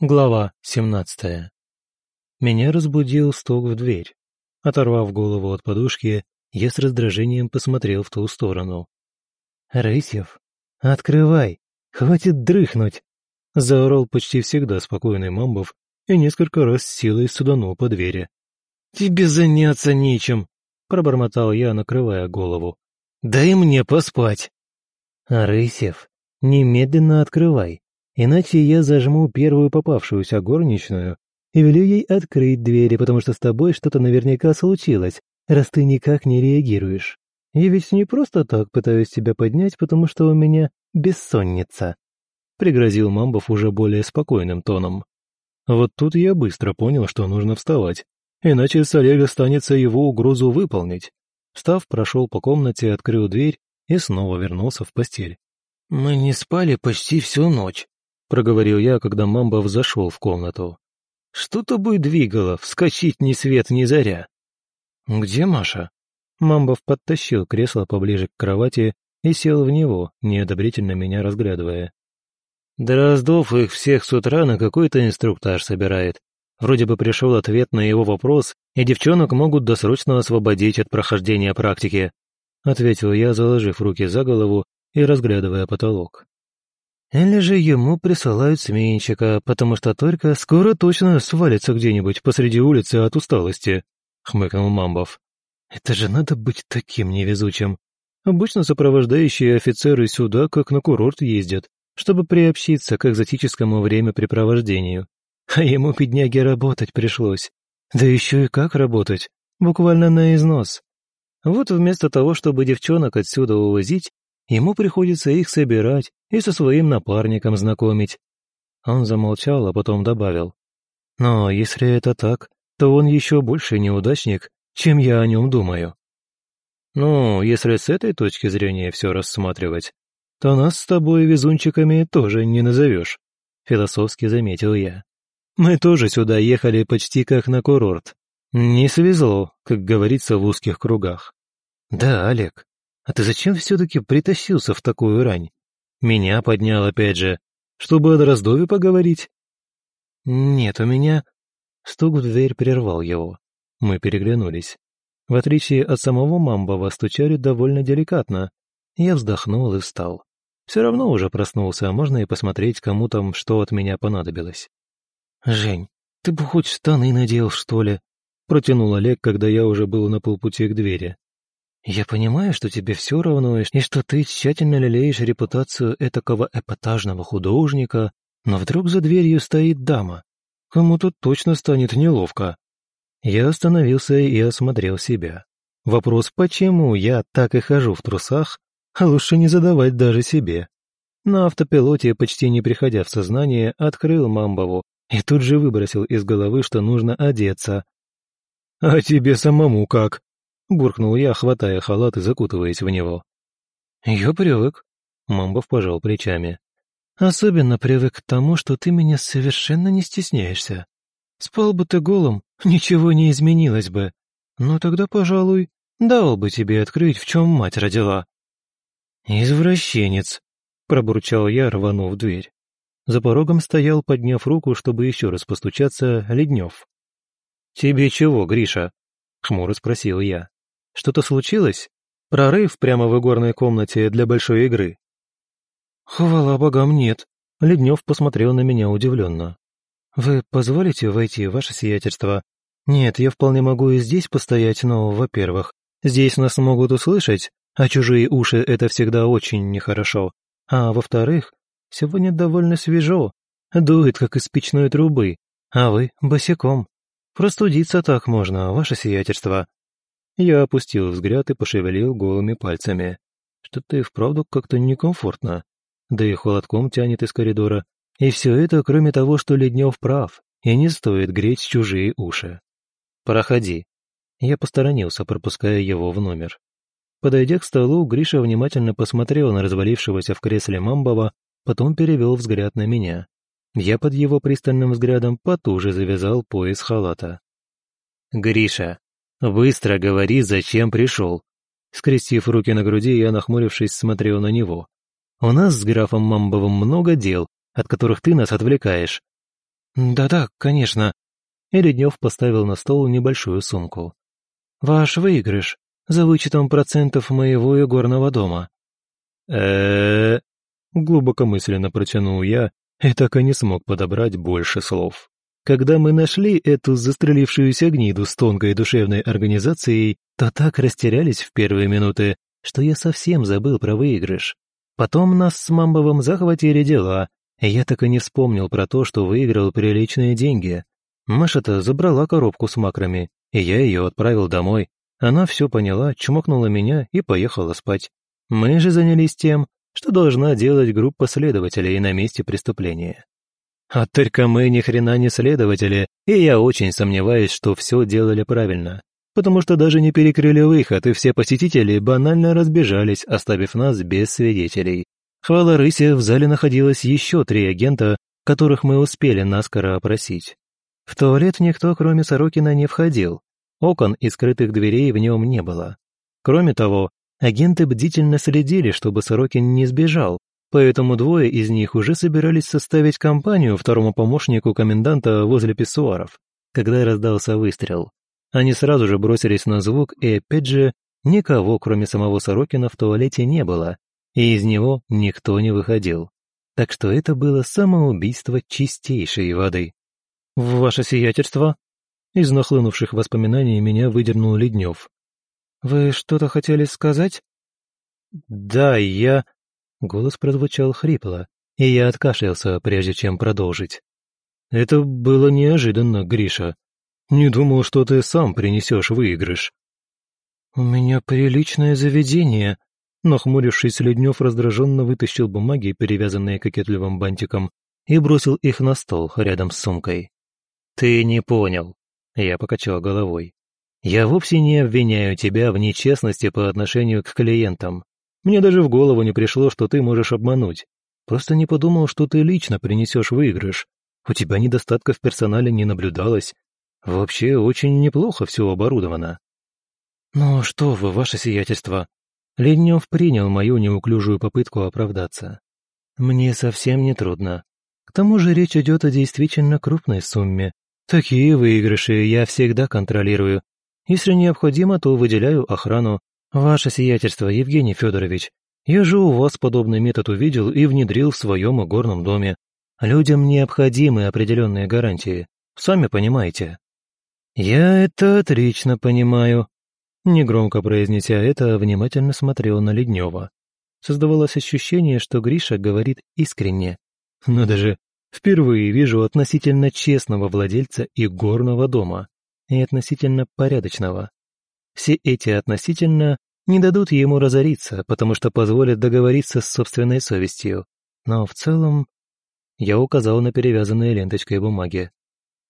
Глава 17. Меня разбудил стук в дверь. Оторвав голову от подушки, я с раздражением посмотрел в ту сторону. «Рысев, открывай! Хватит дрыхнуть!» Заорал почти всегда спокойный Мамбов и несколько раз силой суданул по двери. «Тебе заняться нечем!» — пробормотал я, накрывая голову. «Дай мне поспать!» «Рысев, немедленно открывай!» Иначе я зажму первую попавшуюся горничную и велю ей открыть двери, потому что с тобой что-то наверняка случилось, раз ты никак не реагируешь. Я ведь не просто так пытаюсь тебя поднять, потому что у меня бессонница», — пригрозил Мамбов уже более спокойным тоном. Вот тут я быстро понял, что нужно вставать, иначе с Олега останется его угрозу выполнить. Встав, прошел по комнате, открыл дверь и снова вернулся в постель. «Мы не спали почти всю ночь», — проговорил я, когда Мамбов зашел в комнату. «Что тобой двигало, вскочить ни свет ни заря?» «Где Маша?» Мамбов подтащил кресло поближе к кровати и сел в него, неодобрительно меня разглядывая. Дроздов их всех с утра на какой-то инструктаж собирает. Вроде бы пришел ответ на его вопрос, и девчонок могут досрочно освободить от прохождения практики», — ответил я, заложив руки за голову и разглядывая потолок. Или же ему присылают сменщика, потому что только скоро точно свалится где-нибудь посреди улицы от усталости», — хмыкнул Мамбов. «Это же надо быть таким невезучим. Обычно сопровождающие офицеры сюда как на курорт ездят, чтобы приобщиться к экзотическому времяпрепровождению. А ему, бедняге, работать пришлось. Да еще и как работать, буквально на износ. Вот вместо того, чтобы девчонок отсюда увозить, ему приходится их собирать и со своим напарником знакомить. Он замолчал, а потом добавил. Но если это так, то он еще больше неудачник, чем я о нем думаю. Ну, если с этой точки зрения все рассматривать, то нас с тобой везунчиками тоже не назовешь, философски заметил я. Мы тоже сюда ехали почти как на курорт. Не свезло, как говорится в узких кругах. Да, Олег, а ты зачем все-таки притащился в такую рань? Меня поднял опять же, чтобы о Дроздове поговорить. Нет, у меня... Стук в дверь прервал его. Мы переглянулись. В отличие от самого Мамбова, стучали довольно деликатно. Я вздохнул и встал. Все равно уже проснулся, а можно и посмотреть, кому там что от меня понадобилось. «Жень, ты бы хоть штаны надел, что ли?» Протянул Олег, когда я уже был на полпути к двери. Я понимаю, что тебе все равно, и что ты тщательно лелеешь репутацию этакого эпатажного художника, но вдруг за дверью стоит дама. Кому-то точно станет неловко. Я остановился и осмотрел себя. Вопрос, почему я так и хожу в трусах, лучше не задавать даже себе. На автопилоте, почти не приходя в сознание, открыл Мамбову и тут же выбросил из головы, что нужно одеться. «А тебе самому как?» Буркнул я, хватая халат и закутываясь в него. «Я привык», — Мамбов пожал плечами. «Особенно привык к тому, что ты меня совершенно не стесняешься. Спал бы ты голым, ничего не изменилось бы. Но тогда, пожалуй, дал бы тебе открыть, в чем мать родила». «Извращенец», — пробурчал я, рванув дверь. За порогом стоял, подняв руку, чтобы еще раз постучаться, Леднев. «Тебе чего, Гриша?» — хмуро спросил я. Что-то случилось? Прорыв прямо в игорной комнате для большой игры?» «Хвала богам, нет», — Леднев посмотрел на меня удивленно. «Вы позволите войти, ваше сиятельство? Нет, я вполне могу и здесь постоять, но, во-первых, здесь нас могут услышать, а чужие уши — это всегда очень нехорошо. А во-вторых, сегодня довольно свежо, дует, как из печной трубы, а вы босиком. Простудиться так можно, ваше сиятельство. Я опустил взгляд и пошевелил голыми пальцами. Что-то и вправду как-то некомфортно. Да и холодком тянет из коридора. И все это, кроме того, что Леднев прав, и не стоит греть чужие уши. «Проходи». Я посторонился, пропуская его в номер. Подойдя к столу, Гриша внимательно посмотрел на развалившегося в кресле Мамбова, потом перевел взгляд на меня. Я под его пристальным взглядом потуже завязал пояс халата. «Гриша, «Быстро говори, зачем пришел». Скрестив руки на груди, я, нахмурившись, смотрел на него. «У нас с графом Мамбовым много дел, от которых ты нас отвлекаешь». «Да-да, конечно». И Леднев поставил на стол небольшую сумку. «Ваш выигрыш за вычетом процентов моего игорного дома». э глубокомысленно протянул я и так и не смог подобрать больше слов. Когда мы нашли эту застрелившуюся гниду с тонкой душевной организацией, то так растерялись в первые минуты, что я совсем забыл про выигрыш. Потом нас с Мамбовым захватили дела, и я так и не вспомнил про то, что выиграл приличные деньги. Маша-то забрала коробку с макрами, и я ее отправил домой. Она все поняла, чмокнула меня и поехала спать. Мы же занялись тем, что должна делать группа следователей на месте преступления. А только мы ни хрена не следователи, и я очень сомневаюсь, что все делали правильно, потому что даже не перекрыли выход, и все посетители банально разбежались, оставив нас без свидетелей. Хвала рысе, в зале находилось еще три агента, которых мы успели наскоро опросить. В туалет никто, кроме Сорокина, не входил. Окон и скрытых дверей в нем не было. Кроме того, агенты бдительно следили, чтобы Сорокин не сбежал, поэтому двое из них уже собирались составить компанию второму помощнику коменданта возле писсуаров, когда раздался выстрел. Они сразу же бросились на звук, и опять же, никого, кроме самого Сорокина, в туалете не было, и из него никто не выходил. Так что это было самоубийство чистейшей воды. «Ваше сиятельство?» Из нахлынувших воспоминаний меня выдернул Леднев. «Вы что-то хотели сказать?» «Да, я...» Голос прозвучал хрипло, и я откашлялся, прежде чем продолжить. «Это было неожиданно, Гриша. Не думал, что ты сам принесешь выигрыш». «У меня приличное заведение», Нахмурившись, Леднев раздраженно вытащил бумаги, перевязанные кокетливым бантиком, и бросил их на стол рядом с сумкой. «Ты не понял», — я покачал головой. «Я вовсе не обвиняю тебя в нечестности по отношению к клиентам. Мне даже в голову не пришло, что ты можешь обмануть. Просто не подумал, что ты лично принесешь выигрыш. У тебя недостатка в персонале не наблюдалось. Вообще, очень неплохо все оборудовано». «Ну что вы, ваше сиятельство!» Ленев принял мою неуклюжую попытку оправдаться. «Мне совсем не трудно. К тому же речь идет о действительно крупной сумме. Такие выигрыши я всегда контролирую. Если необходимо, то выделяю охрану, «Ваше сиятельство, Евгений Федорович, я же у вас подобный метод увидел и внедрил в своем игорном доме. Людям необходимы определенные гарантии, сами понимаете». «Я это отлично понимаю», — негромко произнеся это, внимательно смотрел на Леднева. Создавалось ощущение, что Гриша говорит искренне. Но даже впервые вижу относительно честного владельца игорного дома и относительно порядочного. Все эти относительно не дадут ему разориться, потому что позволят договориться с собственной совестью. Но в целом... Я указал на перевязанные ленточкой бумаги.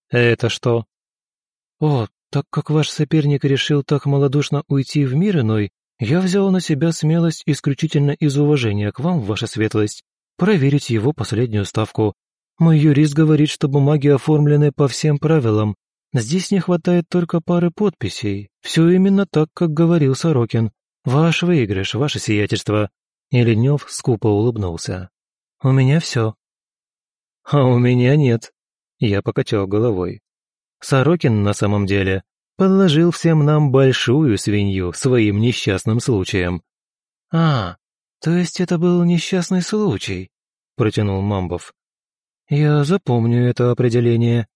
«Это что?» «О, так как ваш соперник решил так малодушно уйти в мир иной, я взял на себя смелость исключительно из уважения к вам, ваша светлость, проверить его последнюю ставку. Мой юрист говорит, что бумаги оформлены по всем правилам, Здесь не хватает только пары подписей. Все именно так, как говорил Сорокин. Ваш выигрыш, ваше сиятельство». И Ленев скупо улыбнулся. «У меня все». «А у меня нет», — я покачал головой. Сорокин на самом деле подложил всем нам большую свинью своим несчастным случаем. «А, то есть это был несчастный случай», — протянул Мамбов. «Я запомню это определение».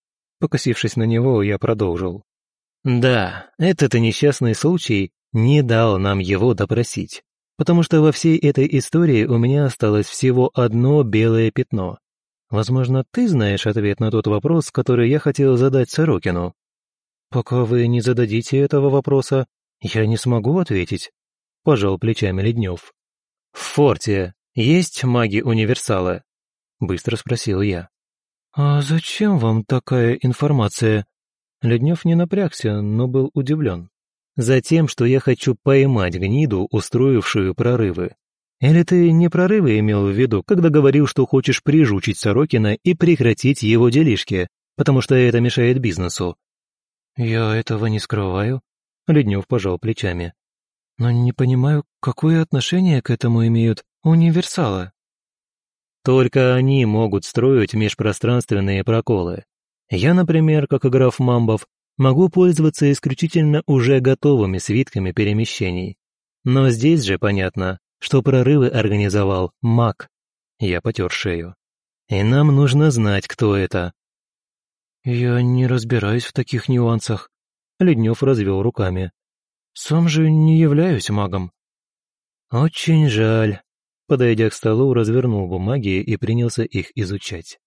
Покосившись на него, я продолжил. «Да, этот несчастный случай не дал нам его допросить, потому что во всей этой истории у меня осталось всего одно белое пятно. Возможно, ты знаешь ответ на тот вопрос, который я хотел задать Сорокину. Пока вы не зададите этого вопроса, я не смогу ответить», — пожал плечами Леднев. «В форте есть маги-универсалы?» — быстро спросил я. «А зачем вам такая информация?» Леднев не напрягся, но был удивлен. «Затем, что я хочу поймать гниду, устроившую прорывы. Или ты не прорывы имел в виду, когда говорил, что хочешь прижучить Сорокина и прекратить его делишки, потому что это мешает бизнесу?» «Я этого не скрываю», — Леднев пожал плечами. «Но не понимаю, какое отношение к этому имеют универсалы?» Только они могут строить межпространственные проколы. Я, например, как граф Мамбов, могу пользоваться исключительно уже готовыми свитками перемещений. Но здесь же понятно, что прорывы организовал маг. Я потер шею. И нам нужно знать, кто это. Я не разбираюсь в таких нюансах. Леднев развел руками. Сам же не являюсь магом. Очень жаль. Подойдя к столу, развернул бумаги и принялся их изучать.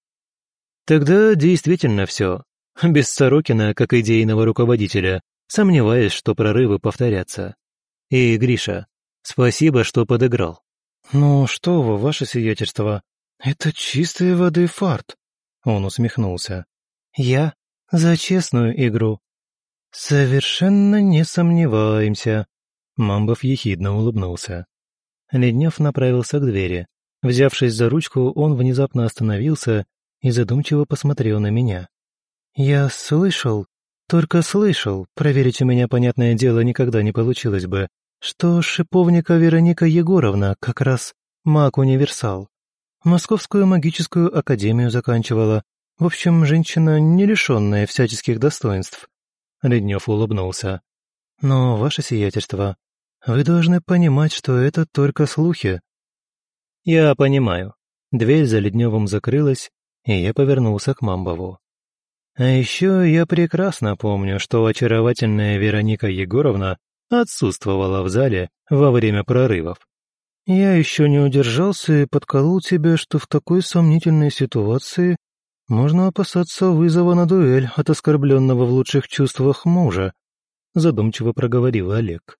Тогда действительно все. Без Сорокина, как идейного руководителя, сомневаюсь, что прорывы повторятся. И, Гриша, спасибо, что подыграл. «Ну что вы, ваше сиятельство, это чистой воды фарт», — он усмехнулся. «Я за честную игру». «Совершенно не сомневаемся», — Мамбов ехидно улыбнулся. Леднев направился к двери. Взявшись за ручку, он внезапно остановился и задумчиво посмотрел на меня. «Я слышал, только слышал, проверить у меня, понятное дело, никогда не получилось бы, что шиповника Вероника Егоровна как раз маг-универсал. Московскую магическую академию заканчивала. В общем, женщина, не лишенная всяческих достоинств». Леднев улыбнулся. «Но, ваше сиятельство, вы должны понимать, что это только слухи». «Я понимаю». Дверь за Ледневым закрылась, и я повернулся к Мамбову. А еще я прекрасно помню, что очаровательная Вероника Егоровна отсутствовала в зале во время прорывов. Я еще не удержался и подколол тебе, что в такой сомнительной ситуации можно опасаться вызова на дуэль от оскорбленного в лучших чувствах мужа, задумчиво проговорил Олег.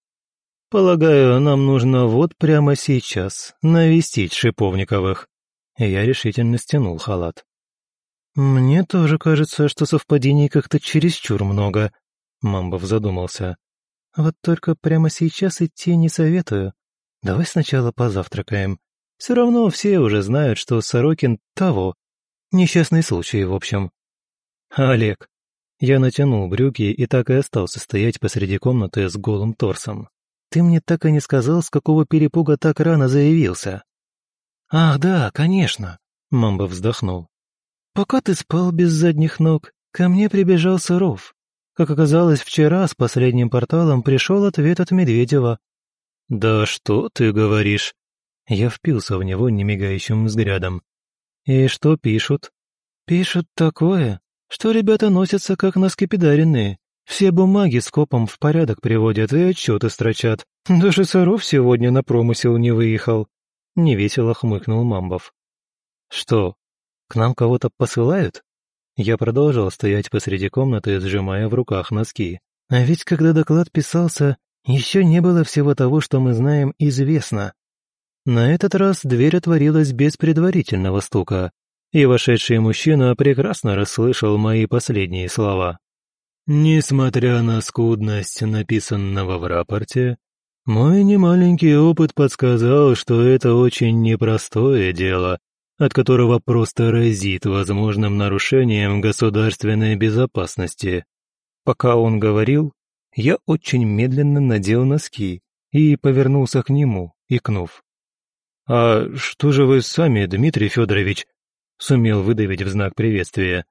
Полагаю, нам нужно вот прямо сейчас навестить Шиповниковых. Я решительно стянул халат. «Мне тоже кажется, что совпадений как-то чересчур много», — Мамбов задумался. «Вот только прямо сейчас идти не советую. Давай сначала позавтракаем. Все равно все уже знают, что Сорокин того. Несчастный случай, в общем». «Олег». Я натянул брюки и так и остался стоять посреди комнаты с голым торсом. «Ты мне так и не сказал, с какого перепуга так рано заявился». «Ах да, конечно», — Мамбов вздохнул. Пока ты спал без задних ног, ко мне прибежал Сыров. Как оказалось, вчера с последним порталом пришел ответ от Медведева. «Да что ты говоришь?» Я впился в него немигающим взглядом. «И что пишут?» «Пишут такое, что ребята носятся как на скипидаренные. Все бумаги с копом в порядок приводят и отчеты строчат. Даже Саров сегодня на промысел не выехал», — невесело хмыкнул Мамбов. «Что, к нам кого-то посылают? Я продолжал стоять посреди комнаты, сжимая в руках носки. А ведь когда доклад писался, еще не было всего того, что мы знаем, известно. На этот раз дверь отворилась без предварительного стука, и вошедший мужчина прекрасно расслышал мои последние слова. Несмотря на скудность написанного в рапорте, мой немаленький опыт подсказал, что это очень непростое дело от которого просто разит возможным нарушением государственной безопасности. Пока он говорил, я очень медленно надел носки и повернулся к нему, икнув. «А что же вы сами, Дмитрий Федорович?» сумел выдавить в знак приветствия.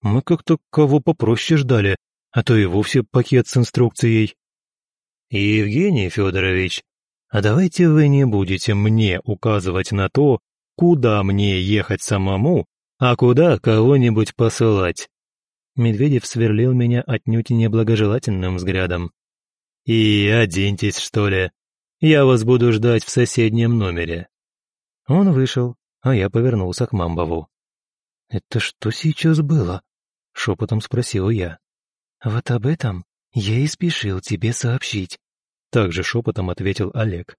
«Мы как-то кого попроще ждали, а то и вовсе пакет с инструкцией». «Евгений Федорович, а давайте вы не будете мне указывать на то, куда мне ехать самому, а куда кого-нибудь посылать. Медведев сверлил меня отнюдь неблагожелательным взглядом. «И оденьтесь, что ли. Я вас буду ждать в соседнем номере». Он вышел, а я повернулся к Мамбову. «Это что сейчас было?» — шепотом спросил я. «Вот об этом я и спешил тебе сообщить», — также шепотом ответил Олег.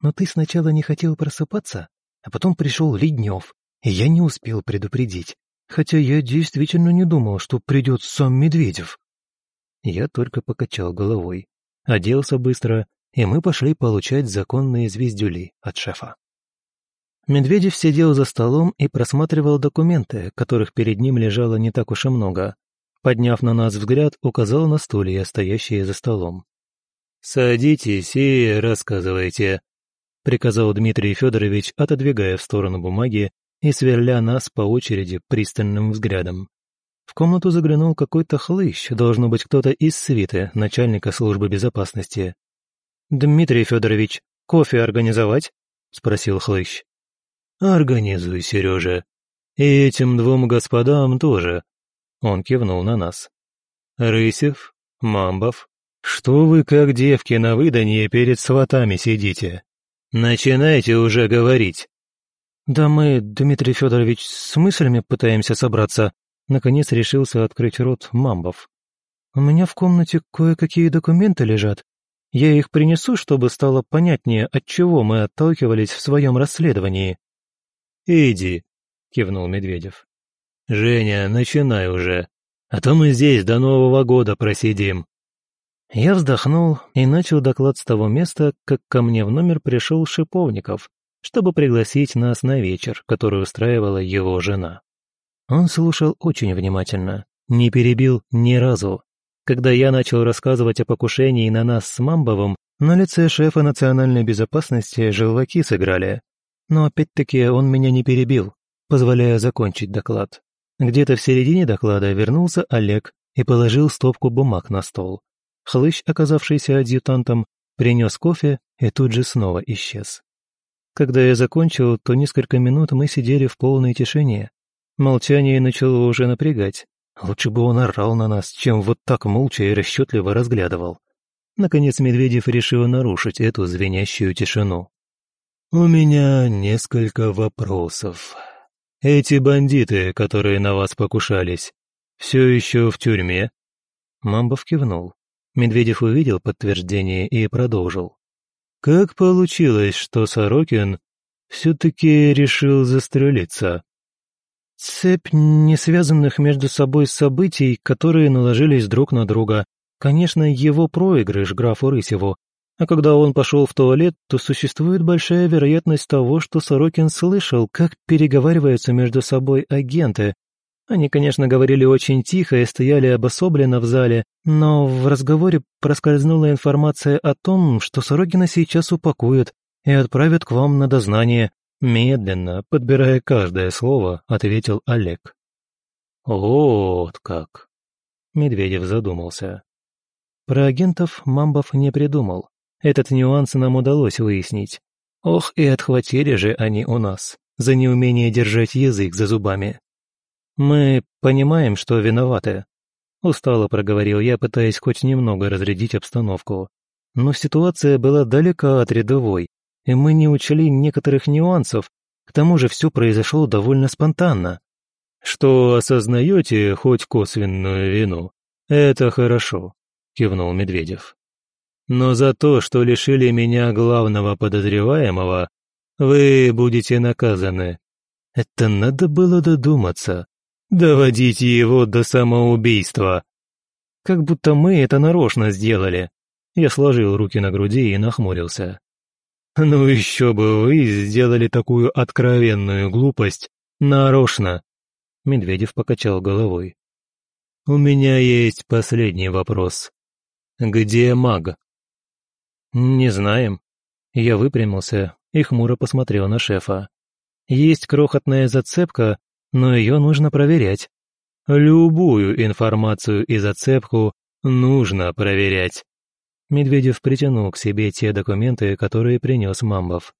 «Но ты сначала не хотел просыпаться, а потом пришел Леднев, и я не успел предупредить, хотя я действительно не думал, что придет сам Медведев. Я только покачал головой, оделся быстро, и мы пошли получать законные звездюли от шефа. Медведев сидел за столом и просматривал документы, которых перед ним лежало не так уж и много. Подняв на нас взгляд, указал на стулья, стоящие за столом. «Садитесь и рассказывайте», — приказал Дмитрий Федорович, отодвигая в сторону бумаги и сверля нас по очереди пристальным взглядом. В комнату заглянул какой-то хлыщ, должно быть кто-то из свиты, начальника службы безопасности. «Дмитрий Федорович, кофе организовать?» — спросил хлыщ. «Организуй, Сережа. И этим двум господам тоже». Он кивнул на нас. «Рысев, Мамбов, что вы как девки на выданье перед сватами сидите? Начинайте уже говорить». «Да мы, Дмитрий Федорович, с мыслями пытаемся собраться», наконец решился открыть рот Мамбов. «У меня в комнате кое-какие документы лежат. Я их принесу, чтобы стало понятнее, от чего мы отталкивались в своем расследовании». «Иди», — кивнул Медведев. «Женя, начинай уже, а то мы здесь до Нового года просидим». Я вздохнул и начал доклад с того места, как ко мне в номер пришел Шиповников, чтобы пригласить нас на вечер, который устраивала его жена. Он слушал очень внимательно, не перебил ни разу. Когда я начал рассказывать о покушении на нас с Мамбовым, на лице шефа национальной безопасности желваки сыграли. Но опять-таки он меня не перебил, позволяя закончить доклад. Где-то в середине доклада вернулся Олег и положил стопку бумаг на стол. Хлыщ, оказавшийся адъютантом, принес кофе и тут же снова исчез. Когда я закончил, то несколько минут мы сидели в полной тишине. Молчание начало уже напрягать. Лучше бы он орал на нас, чем вот так молча и расчетливо разглядывал. Наконец Медведев решил нарушить эту звенящую тишину. «У меня несколько вопросов. Эти бандиты, которые на вас покушались, все еще в тюрьме?» Мамбов кивнул. Медведев увидел подтверждение и продолжил. «Как получилось, что Сорокин все-таки решил застрелиться?» Цепь не связанных между собой событий, которые наложились друг на друга. Конечно, его проигрыш графу Рысеву. А когда он пошел в туалет, то существует большая вероятность того, что Сорокин слышал, как переговариваются между собой агенты, они, конечно, говорили очень тихо и стояли обособленно в зале, но в разговоре проскользнула информация о том, что Сорокина сейчас упакуют и отправят к вам на дознание. Медленно, подбирая каждое слово, ответил Олег. «Вот как!» Медведев задумался. Про агентов Мамбов не придумал. Этот нюанс нам удалось выяснить. Ох, и отхватили же они у нас за неумение держать язык за зубами. «Мы понимаем, что виноваты», — устало проговорил я, пытаясь хоть немного разрядить обстановку. Но ситуация была далека от рядовой, и мы не учли некоторых нюансов, к тому же все произошло довольно спонтанно. «Что осознаете хоть косвенную вину, это хорошо», — кивнул Медведев. «Но за то, что лишили меня главного подозреваемого, вы будете наказаны. Это надо было додуматься. Доводите его до самоубийства. Как будто мы это нарочно сделали. Я сложил руки на груди и нахмурился. Ну еще бы вы сделали такую откровенную глупость нарочно. Медведев покачал головой. У меня есть последний вопрос. Где маг? Не знаем. Я выпрямился и хмуро посмотрел на шефа. Есть крохотная зацепка, но ее нужно проверять. Любую информацию и зацепку нужно проверять. Медведев притянул к себе те документы, которые принес Мамбов.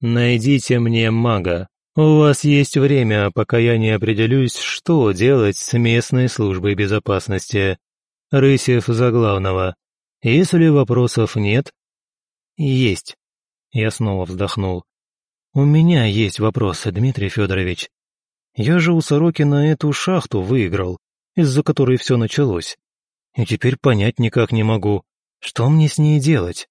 «Найдите мне мага. У вас есть время, пока я не определюсь, что делать с местной службой безопасности. Рысев за главного. Если вопросов нет...» «Есть». Я снова вздохнул. «У меня есть вопросы, Дмитрий Федорович. Я же у Сорокина эту шахту выиграл, из-за которой все началось. И теперь понять никак не могу, что мне с ней делать.